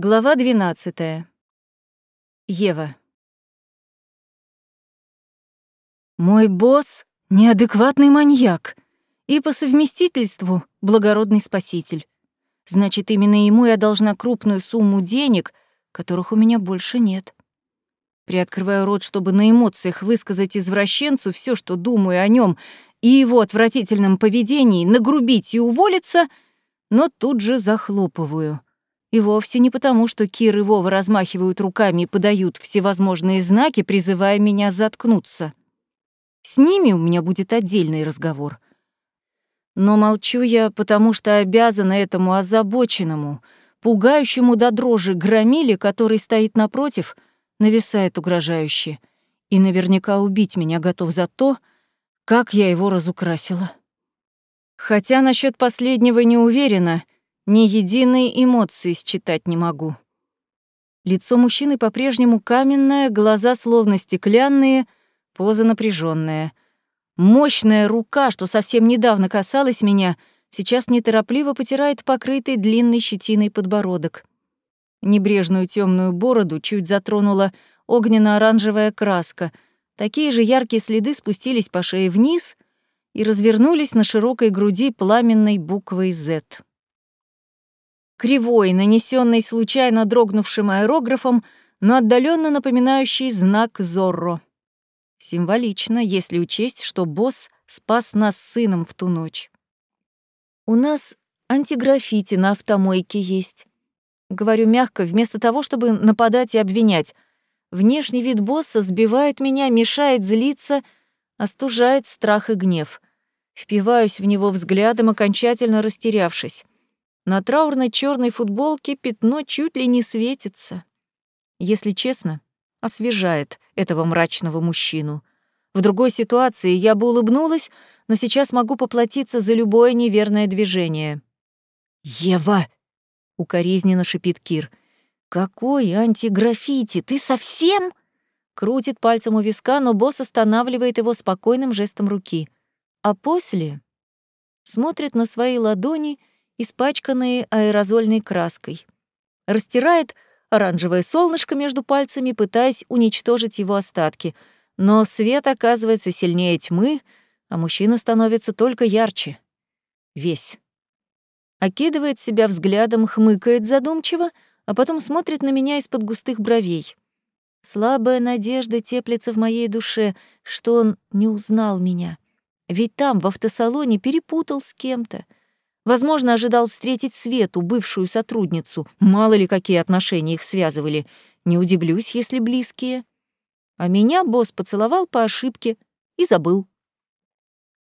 Глава 12. Ева. Мой босс — неадекватный маньяк и по совместительству благородный спаситель. Значит, именно ему я должна крупную сумму денег, которых у меня больше нет. Приоткрываю рот, чтобы на эмоциях высказать извращенцу все, что думаю о нем и его отвратительном поведении, нагрубить и уволиться, но тут же захлопываю — и вовсе не потому, что Кир и Вова размахивают руками и подают всевозможные знаки, призывая меня заткнуться. С ними у меня будет отдельный разговор. Но молчу я, потому что обязана этому озабоченному, пугающему до дрожи громиле, который стоит напротив, нависает угрожающе и наверняка убить меня готов за то, как я его разукрасила. Хотя насчет последнего не уверена — ни единой эмоции считать не могу. Лицо мужчины по-прежнему каменное, глаза словно стеклянные, поза напряженная. Мощная рука, что совсем недавно касалась меня, сейчас неторопливо потирает покрытый длинной щетиной подбородок. Небрежную темную бороду чуть затронула огненно-оранжевая краска. Такие же яркие следы спустились по шее вниз и развернулись на широкой груди пламенной буквой «Z» кривой, нанесенный случайно дрогнувшим аэрографом, но отдаленно напоминающий знак Зорро. Символично, если учесть, что босс спас нас сыном в ту ночь. «У нас антиграффити на автомойке есть», — говорю мягко, вместо того, чтобы нападать и обвинять. Внешний вид босса сбивает меня, мешает злиться, остужает страх и гнев. Впиваюсь в него взглядом, окончательно растерявшись. На траурной черной футболке пятно чуть ли не светится. Если честно, освежает этого мрачного мужчину. В другой ситуации я бы улыбнулась, но сейчас могу поплатиться за любое неверное движение. «Ева!» — укоризненно шипит Кир. «Какой антиграффити? Ты совсем?» Крутит пальцем у виска, но босс останавливает его спокойным жестом руки. А после смотрит на свои ладони испачканные аэрозольной краской. Растирает оранжевое солнышко между пальцами, пытаясь уничтожить его остатки. Но свет оказывается сильнее тьмы, а мужчина становится только ярче. Весь. Окидывает себя взглядом, хмыкает задумчиво, а потом смотрит на меня из-под густых бровей. Слабая надежда теплится в моей душе, что он не узнал меня. Ведь там, в автосалоне, перепутал с кем-то — Возможно, ожидал встретить Свету, бывшую сотрудницу. Мало ли, какие отношения их связывали. Не удивлюсь, если близкие. А меня босс поцеловал по ошибке и забыл.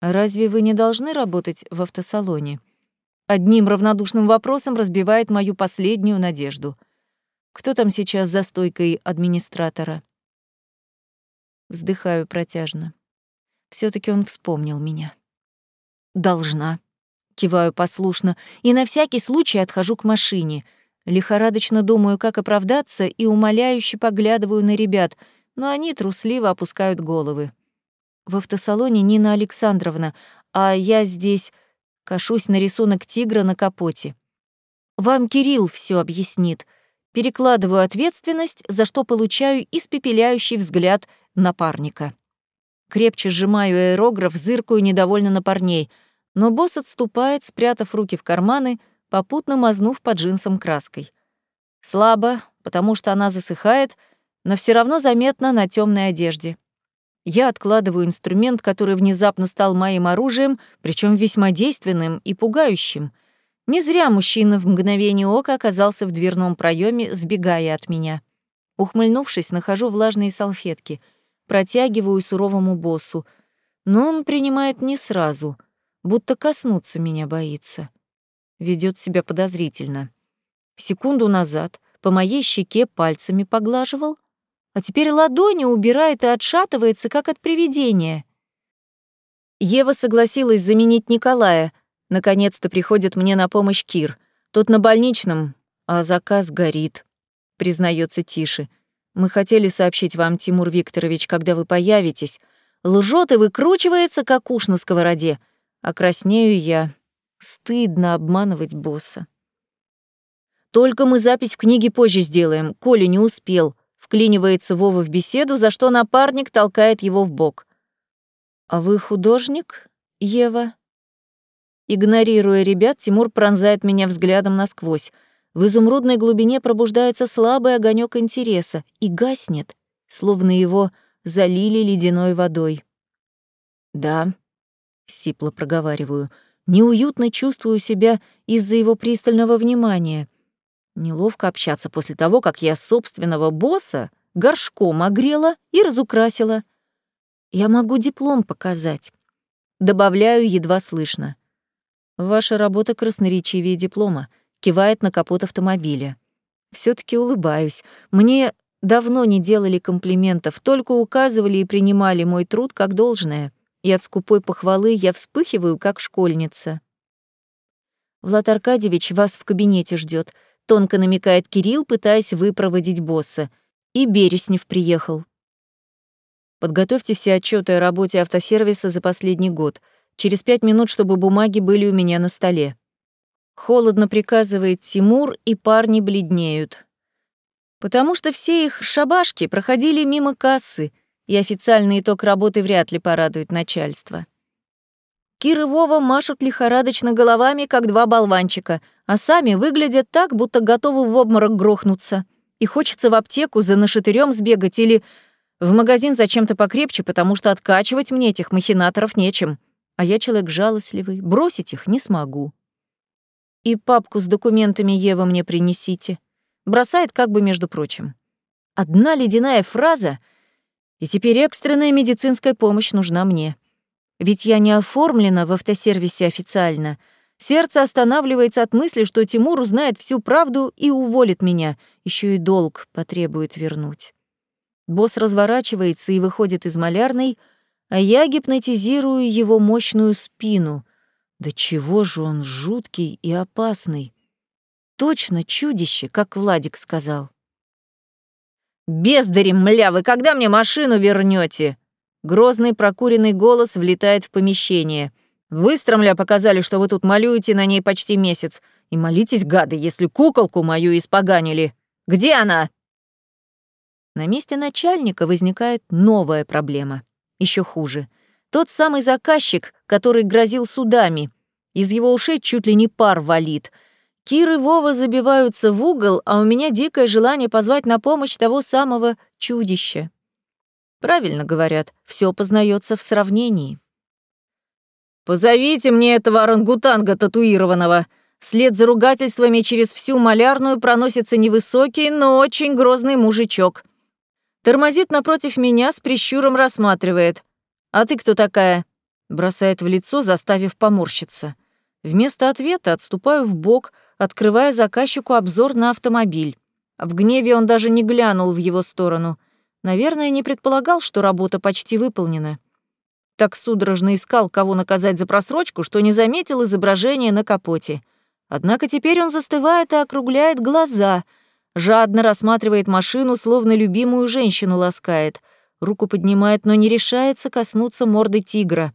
«Разве вы не должны работать в автосалоне?» Одним равнодушным вопросом разбивает мою последнюю надежду. Кто там сейчас за стойкой администратора? Вздыхаю протяжно. все таки он вспомнил меня. Должна. Киваю послушно и на всякий случай отхожу к машине. Лихорадочно думаю, как оправдаться, и умоляюще поглядываю на ребят, но они трусливо опускают головы. В автосалоне Нина Александровна, а я здесь кашусь на рисунок тигра на капоте. Вам Кирилл все объяснит. Перекладываю ответственность, за что получаю испепеляющий взгляд напарника. Крепче сжимаю аэрограф, зыркаю недовольно на парней — но босс отступает, спрятав руки в карманы, попутно мазнув под джинсом краской. Слабо, потому что она засыхает, но все равно заметно на темной одежде. Я откладываю инструмент, который внезапно стал моим оружием, причем весьма действенным и пугающим. Не зря мужчина в мгновение ока оказался в дверном проеме, сбегая от меня. Ухмыльнувшись, нахожу влажные салфетки, протягиваю суровому боссу, но он принимает не сразу — будто коснуться меня боится. Ведет себя подозрительно. Секунду назад по моей щеке пальцами поглаживал, а теперь ладони убирает и отшатывается, как от привидения. Ева согласилась заменить Николая. Наконец-то приходит мне на помощь Кир. Тот на больничном, а заказ горит, признается тише. Мы хотели сообщить вам, Тимур Викторович, когда вы появитесь. Лжет и выкручивается, как уж на сковороде а краснею я. Стыдно обманывать босса. Только мы запись в книге позже сделаем. Коля не успел. Вклинивается Вова в беседу, за что напарник толкает его в бок. «А вы художник, Ева?» Игнорируя ребят, Тимур пронзает меня взглядом насквозь. В изумрудной глубине пробуждается слабый огонек интереса и гаснет, словно его залили ледяной водой. «Да», — сипло проговариваю, — «неуютно чувствую себя из-за его пристального внимания. Неловко общаться после того, как я собственного босса горшком огрела и разукрасила. Я могу диплом показать». Добавляю едва слышно. Ваша работа красноречивее диплома, кивает на капот автомобиля. все таки улыбаюсь. Мне давно не делали комплиментов, только указывали и принимали мой труд как должное. И от скупой похвалы я вспыхиваю, как школьница. Влад Аркадьевич вас в кабинете ждет, тонко намекает Кирилл, пытаясь выпроводить босса. И Береснев приехал. Подготовьте все отчеты о работе автосервиса за последний год — Через пять минут, чтобы бумаги были у меня на столе. Холодно приказывает Тимур, и парни бледнеют. Потому что все их шабашки проходили мимо кассы, и официальный итог работы вряд ли порадует начальство. Кир и Вова машут лихорадочно головами, как два болванчика, а сами выглядят так, будто готовы в обморок грохнуться. И хочется в аптеку за нашатырем сбегать или в магазин зачем-то покрепче, потому что откачивать мне этих махинаторов нечем а я человек жалостливый, бросить их не смогу. И папку с документами Ева мне принесите. Бросает как бы между прочим. Одна ледяная фраза, и теперь экстренная медицинская помощь нужна мне. Ведь я не оформлена в автосервисе официально. Сердце останавливается от мысли, что Тимур узнает всю правду и уволит меня, еще и долг потребует вернуть. Босс разворачивается и выходит из малярной, а я гипнотизирую его мощную спину. Да чего же он жуткий и опасный. Точно чудище, как Владик сказал. «Бездари, мля, вы когда мне машину вернете? Грозный прокуренный голос влетает в помещение. «Вы, стромля, показали, что вы тут малюете на ней почти месяц. И молитесь, гады, если куколку мою испоганили. Где она?» На месте начальника возникает новая проблема. Еще хуже. Тот самый заказчик, который грозил судами. Из его ушей чуть ли не пар валит. Кир и Вова забиваются в угол, а у меня дикое желание позвать на помощь того самого чудища. Правильно говорят, все познается в сравнении. «Позовите мне этого орангутанга татуированного!» След за ругательствами через всю малярную проносится невысокий, но очень грозный мужичок. Тормозит напротив меня, с прищуром рассматривает. «А ты кто такая?» Бросает в лицо, заставив поморщиться. Вместо ответа отступаю в бок, открывая заказчику обзор на автомобиль. В гневе он даже не глянул в его сторону. Наверное, не предполагал, что работа почти выполнена. Так судорожно искал, кого наказать за просрочку, что не заметил изображение на капоте. Однако теперь он застывает и округляет глаза — Жадно рассматривает машину, словно любимую женщину ласкает. Руку поднимает, но не решается коснуться морды тигра.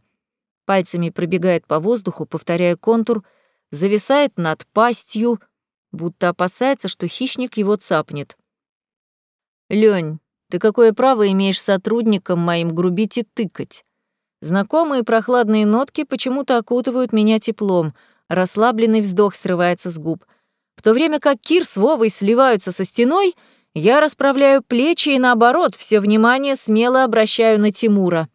Пальцами пробегает по воздуху, повторяя контур, зависает над пастью, будто опасается, что хищник его цапнет. «Лёнь, ты какое право имеешь сотрудникам моим грубить и тыкать?» Знакомые прохладные нотки почему-то окутывают меня теплом, расслабленный вздох срывается с губ. В то время как Кир с Вовой сливаются со стеной, я расправляю плечи и, наоборот, все внимание смело обращаю на Тимура.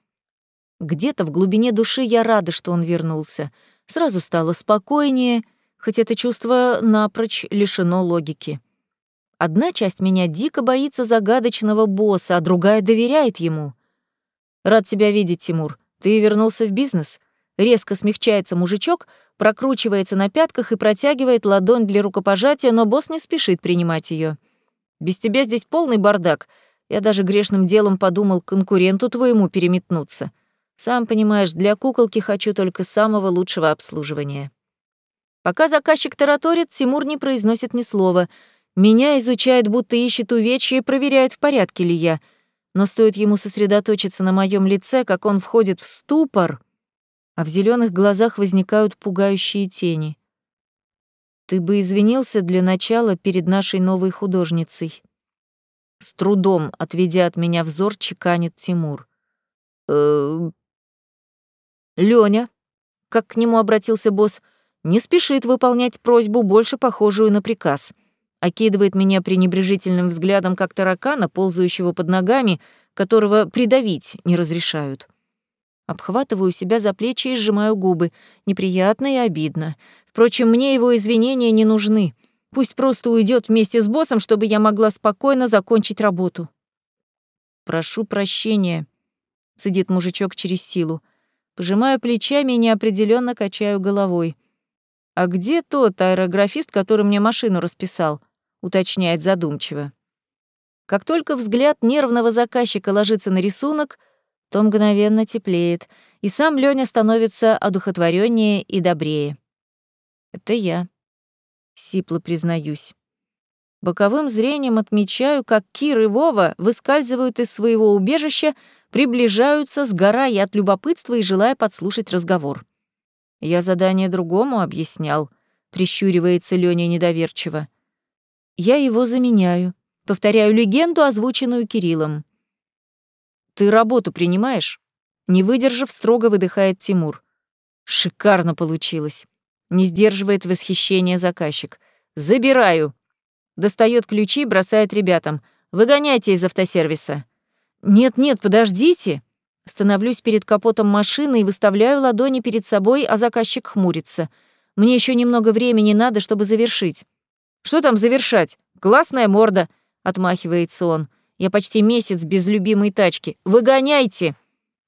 Где-то в глубине души я рада, что он вернулся. Сразу стало спокойнее, хоть это чувство напрочь лишено логики. Одна часть меня дико боится загадочного босса, а другая доверяет ему. «Рад тебя видеть, Тимур. Ты вернулся в бизнес?» Резко смягчается мужичок, прокручивается на пятках и протягивает ладонь для рукопожатия, но босс не спешит принимать ее. «Без тебя здесь полный бардак. Я даже грешным делом подумал конкуренту твоему переметнуться. Сам понимаешь, для куколки хочу только самого лучшего обслуживания». Пока заказчик тараторит, Тимур не произносит ни слова. Меня изучает, будто ищет увечья и проверяет, в порядке ли я. Но стоит ему сосредоточиться на моем лице, как он входит в ступор — а в зеленых глазах возникают пугающие тени. Ты бы извинился для начала перед нашей новой художницей. С трудом, отведя от меня взор, чеканит Тимур. «Э, Лёня, как к нему обратился босс, не спешит выполнять просьбу, больше похожую на приказ. Окидывает меня пренебрежительным взглядом, как таракана, ползающего под ногами, которого придавить не разрешают. Обхватываю себя за плечи и сжимаю губы. Неприятно и обидно. Впрочем, мне его извинения не нужны. Пусть просто уйдет вместе с боссом, чтобы я могла спокойно закончить работу. «Прошу прощения», — цедит мужичок через силу. Пожимаю плечами и неопределенно качаю головой. «А где тот аэрографист, который мне машину расписал?» — уточняет задумчиво. Как только взгляд нервного заказчика ложится на рисунок, то мгновенно теплеет, и сам Лёня становится одухотвореннее и добрее. Это я. Сипло признаюсь. Боковым зрением отмечаю, как Кир и Вова выскальзывают из своего убежища, приближаются, сгорая от любопытства и желая подслушать разговор. Я задание другому объяснял, прищуривается Лёня недоверчиво. Я его заменяю. Повторяю легенду, озвученную Кириллом. Ты работу принимаешь? Не выдержав, строго выдыхает Тимур. Шикарно получилось. Не сдерживает восхищение заказчик. Забираю. Достает ключи, бросает ребятам. Выгоняйте из автосервиса. «Нет-нет, подождите!» Становлюсь перед капотом машины и выставляю ладони перед собой, а заказчик хмурится. Мне еще немного времени надо, чтобы завершить. «Что там завершать? Классная морда!» — отмахивается он. «Я почти месяц без любимой тачки. Выгоняйте!»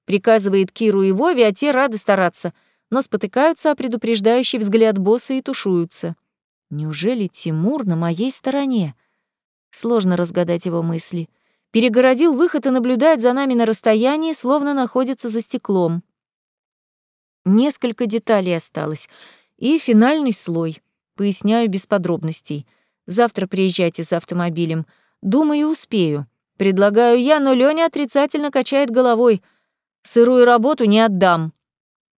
Приказывает Киру и Вове, а те рады стараться, но спотыкаются о предупреждающий взгляд босса и тушуются. Неужели Тимур на моей стороне? Сложно разгадать его мысли перегородил выход и наблюдает за нами на расстоянии, словно находится за стеклом. Несколько деталей осталось. И финальный слой. Поясняю без подробностей. Завтра приезжайте с автомобилем. Думаю, успею. Предлагаю я, но Лёня отрицательно качает головой. Сырую работу не отдам.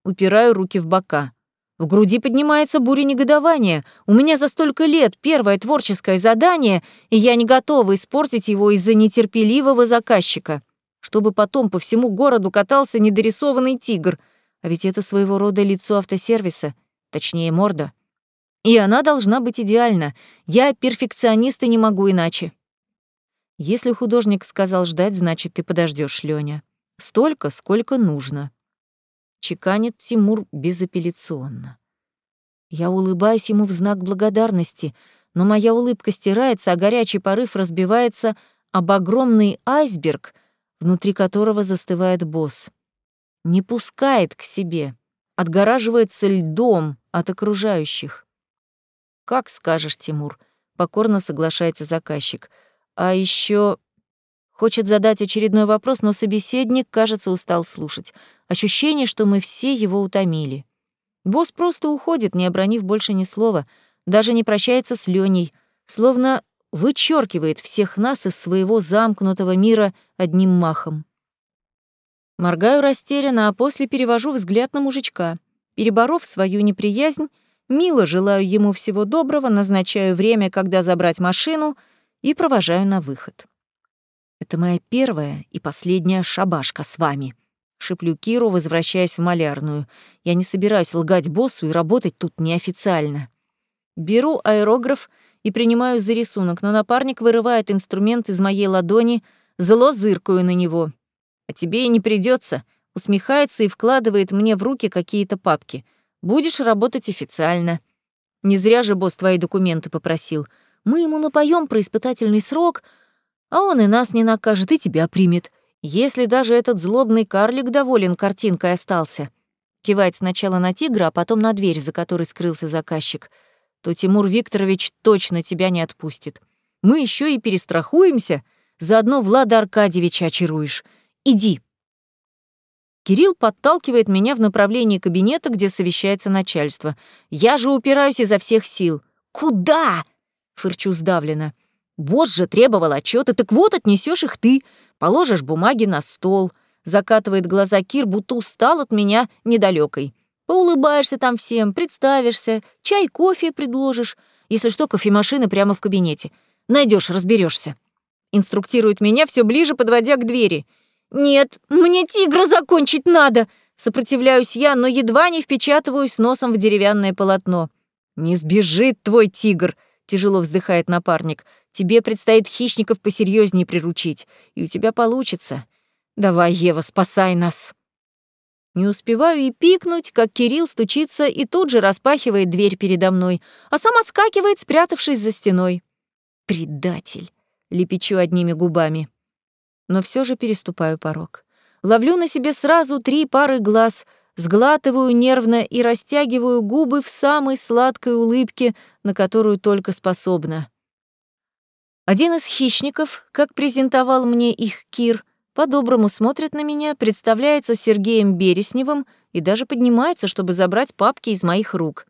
Упираю руки в бока. В груди поднимается буря негодования. У меня за столько лет первое творческое задание, и я не готова испортить его из-за нетерпеливого заказчика. Чтобы потом по всему городу катался недорисованный тигр. А ведь это своего рода лицо автосервиса, точнее морда. И она должна быть идеальна. Я перфекционист и не могу иначе. Если художник сказал ждать, значит, ты подождешь, Лёня. Столько, сколько нужно чеканит Тимур безапелляционно. Я улыбаюсь ему в знак благодарности, но моя улыбка стирается, а горячий порыв разбивается об огромный айсберг, внутри которого застывает босс. Не пускает к себе, отгораживается льдом от окружающих. «Как скажешь, Тимур», — покорно соглашается заказчик. «А еще Хочет задать очередной вопрос, но собеседник, кажется, устал слушать. Ощущение, что мы все его утомили. Босс просто уходит, не обронив больше ни слова, даже не прощается с Леней, словно вычеркивает всех нас из своего замкнутого мира одним махом. Моргаю растерянно, а после перевожу взгляд на мужичка. Переборов свою неприязнь, мило желаю ему всего доброго, назначаю время, когда забрать машину, и провожаю на выход. Это моя первая и последняя шабашка с вами. Шиплю Киру, возвращаясь в малярную. Я не собираюсь лгать боссу и работать тут неофициально. Беру аэрограф и принимаю за рисунок, но напарник вырывает инструмент из моей ладони, зло зыркаю на него. «А тебе и не придется, усмехается и вкладывает мне в руки какие-то папки. «Будешь работать официально». Не зря же босс твои документы попросил. Мы ему напоем про испытательный срок — а он и нас не накажет, и тебя примет. Если даже этот злобный карлик доволен картинкой остался. Кивает сначала на тигра, а потом на дверь, за которой скрылся заказчик, то Тимур Викторович точно тебя не отпустит. Мы еще и перестрахуемся, заодно Влада Аркадьевича очаруешь. Иди. Кирилл подталкивает меня в направлении кабинета, где совещается начальство. Я же упираюсь изо всех сил. «Куда?» — фырчу сдавленно. Босс же требовал отчеты, так вот отнесешь их ты, положишь бумаги на стол. Закатывает глаза Кир, будто устал от меня недалекой. Поулыбаешься там всем, представишься, чай, кофе предложишь. Если что, кофемашина прямо в кабинете. Найдешь, разберешься. Инструктирует меня все ближе, подводя к двери. «Нет, мне тигра закончить надо!» Сопротивляюсь я, но едва не впечатываюсь носом в деревянное полотно. «Не сбежит твой тигр!» — тяжело вздыхает напарник. «Тебе предстоит хищников посерьезнее приручить, и у тебя получится. Давай, Ева, спасай нас!» Не успеваю и пикнуть, как Кирилл стучится и тут же распахивает дверь передо мной, а сам отскакивает, спрятавшись за стеной. «Предатель!» — лепечу одними губами. Но все же переступаю порог. Ловлю на себе сразу три пары глаз, сглатываю нервно и растягиваю губы в самой сладкой улыбке, на которую только способна. Один из хищников, как презентовал мне их Кир, по-доброму смотрит на меня, представляется Сергеем Бересневым и даже поднимается, чтобы забрать папки из моих рук.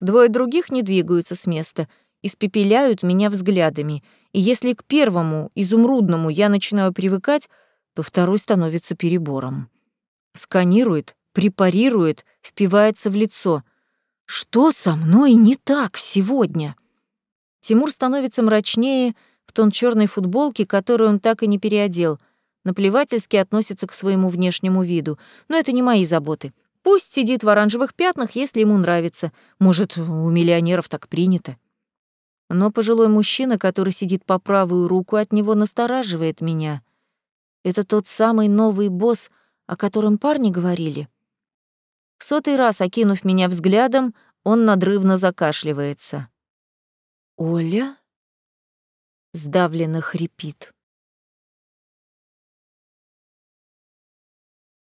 Двое других не двигаются с места, испепеляют меня взглядами, и если к первому, изумрудному, я начинаю привыкать, то второй становится перебором. Сканирует, препарирует, впивается в лицо. Что со мной не так сегодня? Тимур становится мрачнее в тон черной футболке, которую он так и не переодел. Наплевательски относится к своему внешнему виду. Но это не мои заботы. Пусть сидит в оранжевых пятнах, если ему нравится. Может, у миллионеров так принято. Но пожилой мужчина, который сидит по правую руку от него, настораживает меня. Это тот самый новый босс, о котором парни говорили. В сотый раз, окинув меня взглядом, он надрывно закашливается. «Оля?» — сдавленно хрипит.